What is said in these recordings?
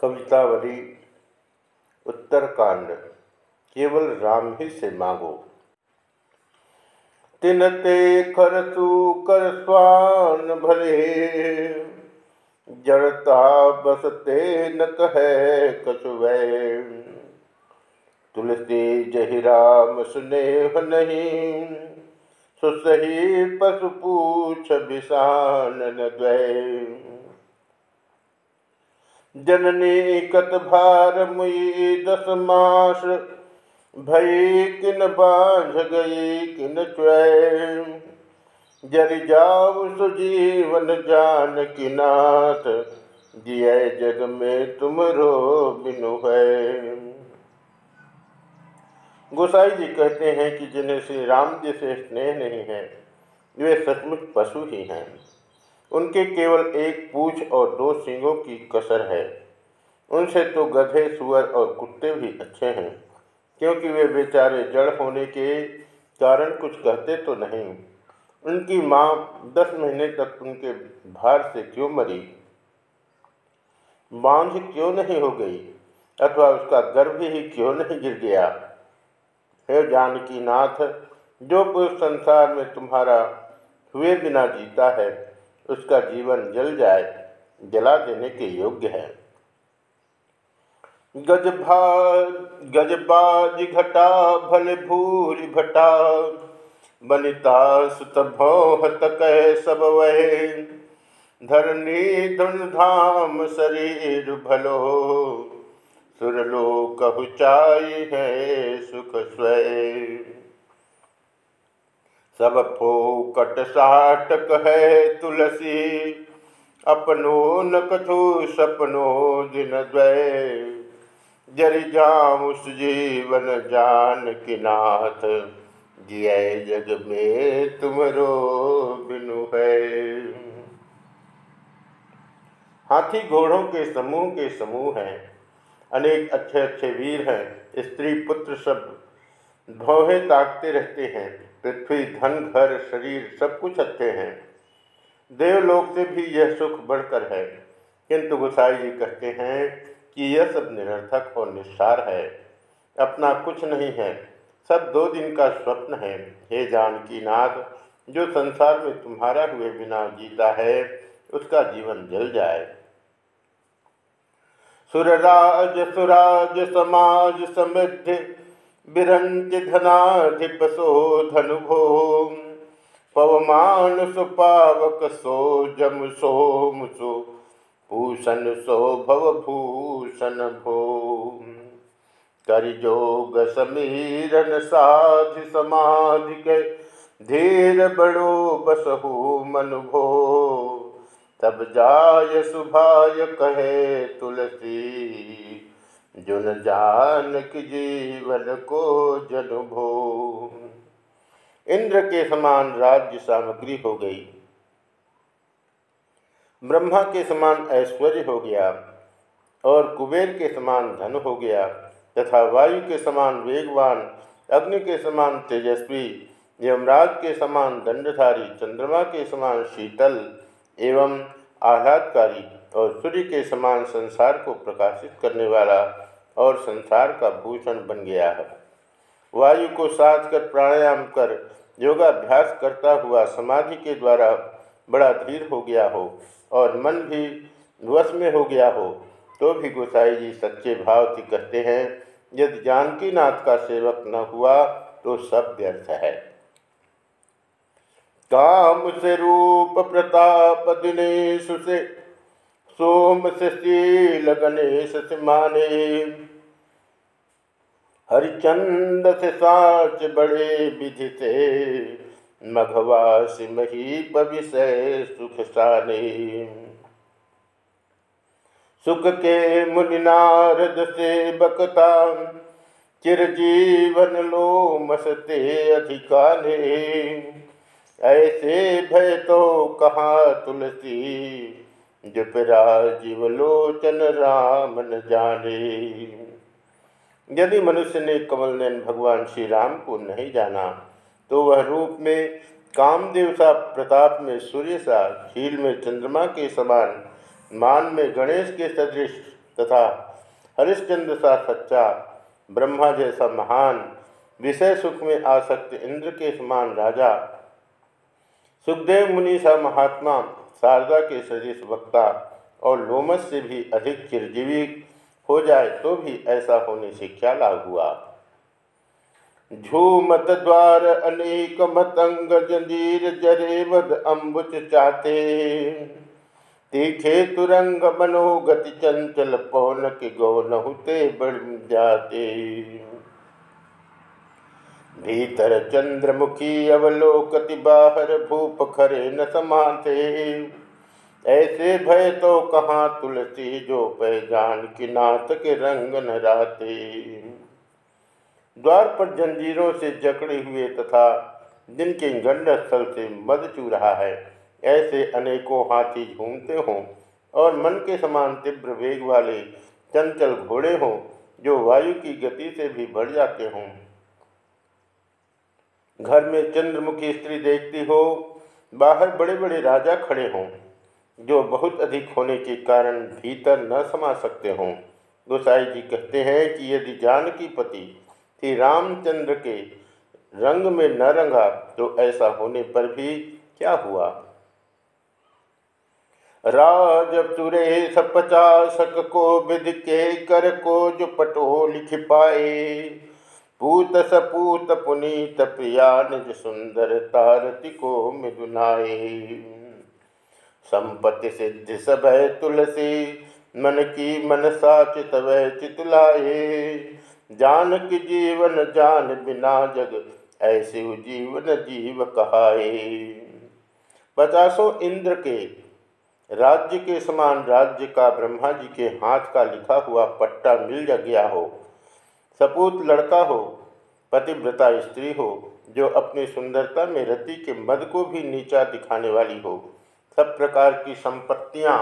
कवितावली, उत्तरकांड, केवल राम ही से मांगो। तिनते खरसु कर स्वान भले जड़ता बसते न कहे कछुवे तुलसी जहि राम स्नेह नहीं, सुसही पशु पूछ विषान न द्वय जननी कत भार मुई दस मास। भई किन बांझ गई, किन चुय जर जाऊ सुजीवन जान की नाथ जिय जग में तुम रो बिनु है गोसाई जी कहते हैं कि जिन्हें श्री राम जी से स्नेह नहीं है, वे सचमुच पशु ही हैं। उनके केवल एक पूछ और दो सिंगों की कसर है। उनसे तो गधे, सुअर और कुत्ते भी अच्छे हैं, क्योंकि वे बेचारे जड़ होने के कारण कुछ कहते तो नहीं। उनकी माँ दस महीने तक उनके भार से क्यों मरी? बांझ क्यों नहीं हो गई? अथवा उसका गर्भ ही क्यों नहीं गिर गया? हे जानकी नाथ जो पुरुष संसार में तुम्हारा हुए बिना जीता है उसका जीवन जल जाए, जला देने के योग्य है। गजभा, गजबाज घटा, भले भूरि भटा बनिता सुत भौहत सब वह। धरनी धुन शरीर भलो सुरलो कहु है सुख स्वयं। सब फोकट साटक है तुलसी। अपनो न कथु सपनो दिन द्वय जरि जाम उस जीवन जान की नाथ, जिय जग में तुमरो बिनु है। हाथी घोड़ों के समूह के समूह हैं, अनेक अच्छे अच्छे वीर हैं, स्त्री पुत्र सब भौहे ताकते रहते हैं, पृथ्वी, धन, घर, शरीर, सब कुछ अच्छे हैं। देवलोक से भी यह सुख बढ़कर है। किंतु गुसाई जी कहते हैं कि यह सब निरर्थक और निस्सार है। अपना कुछ नहीं है, सब दो दिन का स्वप्न है। हे जानकी नाथ जो संसार में तुम्हारा हुए बिना जीता है, उसका जीवन जल जाए। सुरराज, सुराज, समाज समृद्धि धनुभो पवमान सुपावक सो जम सोम सो भूषण सो भवभूषण भो करजोग समीरन साधि समाधि के धीर बड़ो बसहु मन भो तब जाय सुभाय कहे तुलसी। जुन जानक जीवन को जनुभो इंद्र के समान राज्य सामग्री हो गई। ब्रह्मा के समान ऐश्वर्य हो गया और कुबेर के समान धन हो गया तथा वायु के समान वेगवान, अग्नि के समान तेजस्वी, यमराज के समान दंडधारी, चंद्रमा के समान शीतल एवं आह्लादकारी और सूर्य के समान संसार को प्रकाशित करने वाला और संसार का भूषण बन गया है। वायु को साथ कर प्राणायाम कर, योगाभ्यास करता हुआ समाधि के द्वारा बड़ा धीर हो गया हो और मन भी वश में हो गया हो तो भी गोसाई जी सच्चे भाव से कहते हैं, यदि जानकी नाथ का सेवक न हुआ तो सब व्यर्थ है। काम से रूप प्रताप दिनेश से, सोम से शील गणेश से माने। हरिचंद से साच बड़े विधि से, मघवासी मही विषय सुख साने। सुख के मुनिनारद से बकता चिरजीवन लो मसते अधिकाने। ऐसे भय तो कहाँ तुलसी जुपरा जीवलोचन राम न जाने। यदि मनुष्य ने कमल नयन भगवान श्री राम को नहीं जाना तो वह रूप में कामदेव सा प्रताप में सूर्य सा शील में चंद्रमा के समान, मान में गणेश के सदृश तथा हरिश्चंद्र सा सच्चा, ब्रह्मा जैसा महान, विषय सुख में आसक्त इंद्र के समान राजा, सुखदेव मुनि सा महात्मा, शारदा के सदृश वक्ता और लोमस से भी अधिक चिरजीवी हो जाए तो भी ऐसा होने से क्या लाभ हुआ? झूमत द्वार अनेक मतंग जंजीर जरे वद अम्बुच चाते। तीखे तुरंग मनोगति चंचल पौन के गौनहुते बढ़ जाते। भीतर चंद्रमुखी अवलोकति बाहर भूप खरे न समाते। ऐसे भय तो कहाँ तुलसी जो पहचान की नाथ के रंग न राते। द्वार पर जंजीरों से जकड़े हुए तथा जिनके गंड स्थल से मद चू रहा है, ऐसे अनेकों हाथी झूमते हों और मन के समान तीव्र वेग वाले चंचल घोड़े हों जो वायु की गति से भी बढ़ जाते हों। घर में चंद्रमुखी स्त्री देखती हो, बाहर बड़े बड़े राजा खड़े हों। जो बहुत अधिक होने के कारण भीतर न समा सकते हों। गोसाई जी कहते हैं कि यदि जानकी पति श्री रामचंद्र के रंग में न रंगा तो ऐसा होने पर भी क्या हुआ? राज सुरेश पचासक को विध के कर को जो पटो लिख पाए। पूत सपूत पुनीत प्रिया निज सुंदर तारति को मिदुनाए। संपत्ति सिद्धि सब है तुलसी, मन की मन साचित वह चितुलाए। जान की जीवन, जान बिना जग, ऐसे जीवन जीव कहाए। पचासों इंद्र के राज्य के समान राज्य का ब्रह्मा जी के हाथ का लिखा हुआ पट्टा मिल गया हो, सपूत लड़का हो, पतिव्रता स्त्री हो, जो अपनी सुंदरता में रति के मद को भी नीचा दिखाने वाली हो सब प्रकार की संपत्तियाँ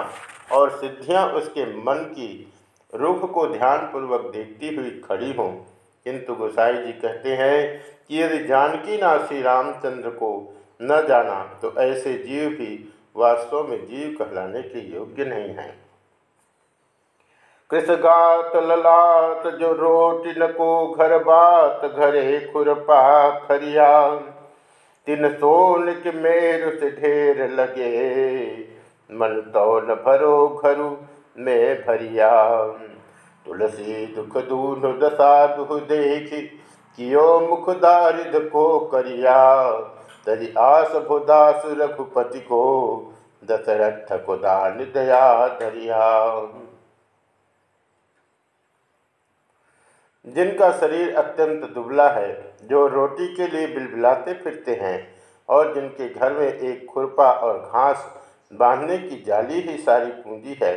और सिद्धियाँ उसके मन की रुख को ध्यानपूर्वक देखती हुई खड़ी हों। किंतु गोसाई जी कहते हैं कि यदि जानकी ना श्री रामचंद्र को न जाना तो ऐसे जीव भी वास्तव में जीव कहलाने के योग्य नहीं है। कृषगात ललात, जो रोटिन को घर बात, घरे खुरपा खरिया तिन सोन के मेर से ढेर लगे। मन तो न भरो घरु में भरिया। तुलसी दुख दून दशा दुह देख, कियो मुख दारिद को करिया। तरी आस भुदास रघुपति को, दशरथ को दान दया दरिया। जिनका शरीर अत्यंत दुबला है, जो रोटी के लिए बिलबिलाते फिरते हैं और जिनके घर में एक खुरपा और घास बांधने की जाली ही सारी पूंजी है,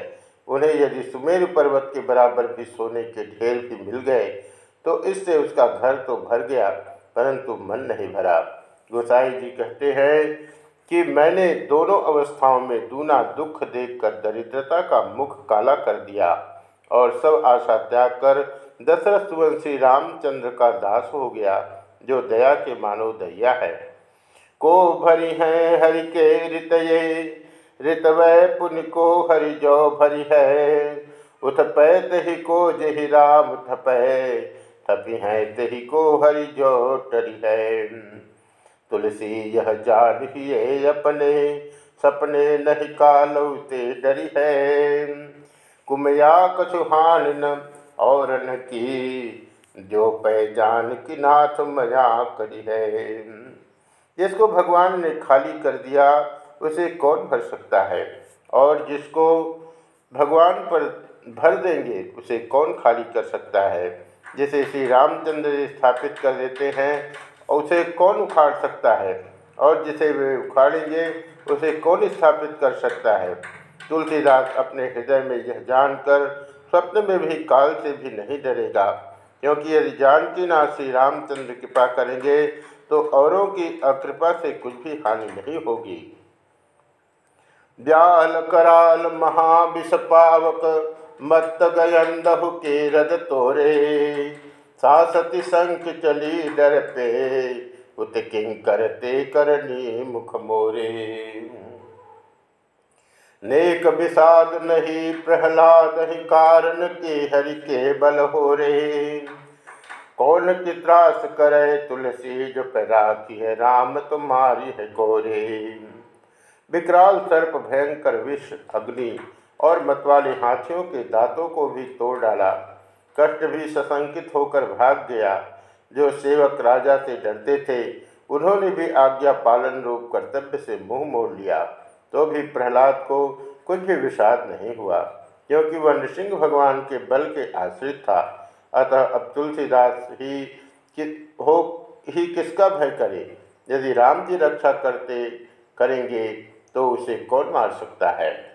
उन्हें यदि सुमेर पर्वत के बराबर भी सोने के ढेर भी मिल गए तो इससे उसका घर तो भर गया, परंतु मन नहीं भरा। गोसाई जी कहते हैं कि मैंने दोनों अवस्थाओं में दूना दुख देखकर दरिद्रता का मुख काला कर दिया और सब आशा त्याग कर दशरथ सुवंशी रामचंद्र का दास हो गया, जो दया के मानो दैया है। को भरी है हरि के ऋतये ऋतवय पुण्य को हरि जो भरी है। उठ पैत ही को जही राम थपै, थपी है तही को हरि जो टरी है। तुलसी यह जान ही अपने, सपने नहीं कालौते डरी है। कुमया कछुहान न और न की जो पहचान की नाथ मया करी है। जिसको भगवान ने खाली कर दिया, उसे कौन भर सकता है? और जिसको भगवान पर भर देंगे, उसे कौन खाली कर सकता है? जैसे श्री रामचंद्र स्थापित कर देते हैं, उसे कौन उखाड़ सकता है? और जिसे वे उखाड़ेंगे, उसे कौन स्थापित कर सकता है? तुलसीदास अपने हृदय में यह जानकर स्वप्न में भी काल से भी नहीं डरेगा। क्योंकि यदि जानकी नाथ श्री रामचंद्र कृपा करेंगे तो औरों की अकृपा से कुछ भी हानि नहीं होगी। ब्याल कराल महाविषपावक मत गयंदहु के रद तोरे। सासति संख चली डर पे उत किंग करते करनी मुख मोरे। नेक विषाद नहीं, प्रहलाद ही कारण के हरि के बल हो रे। कौन की त्रास करे तुलसी, जो पैराखी है राम तुम्हारी है गोरे। विकराल सर्प भयंकर विष, अग्नि और मतवाले हाथियों के दांतों को भी तोड़ डाला। कष्ट भी सशंकित होकर भाग गया। जो सेवक राजा से डरते थे, उन्होंने भी आज्ञा पालन रूप कर्तव्य से मुँह मोड़ लिया। तो भी प्रहलाद को कुछ भी विषाद नहीं हुआ, क्योंकि वह नृसिंह भगवान के बल के आश्रित था। अतः अब तुलसीदास ही कि, हो, ही किसका भय करे? यदि राम जी रक्षा करते, करेंगे तो उसे कौन मार सकता है?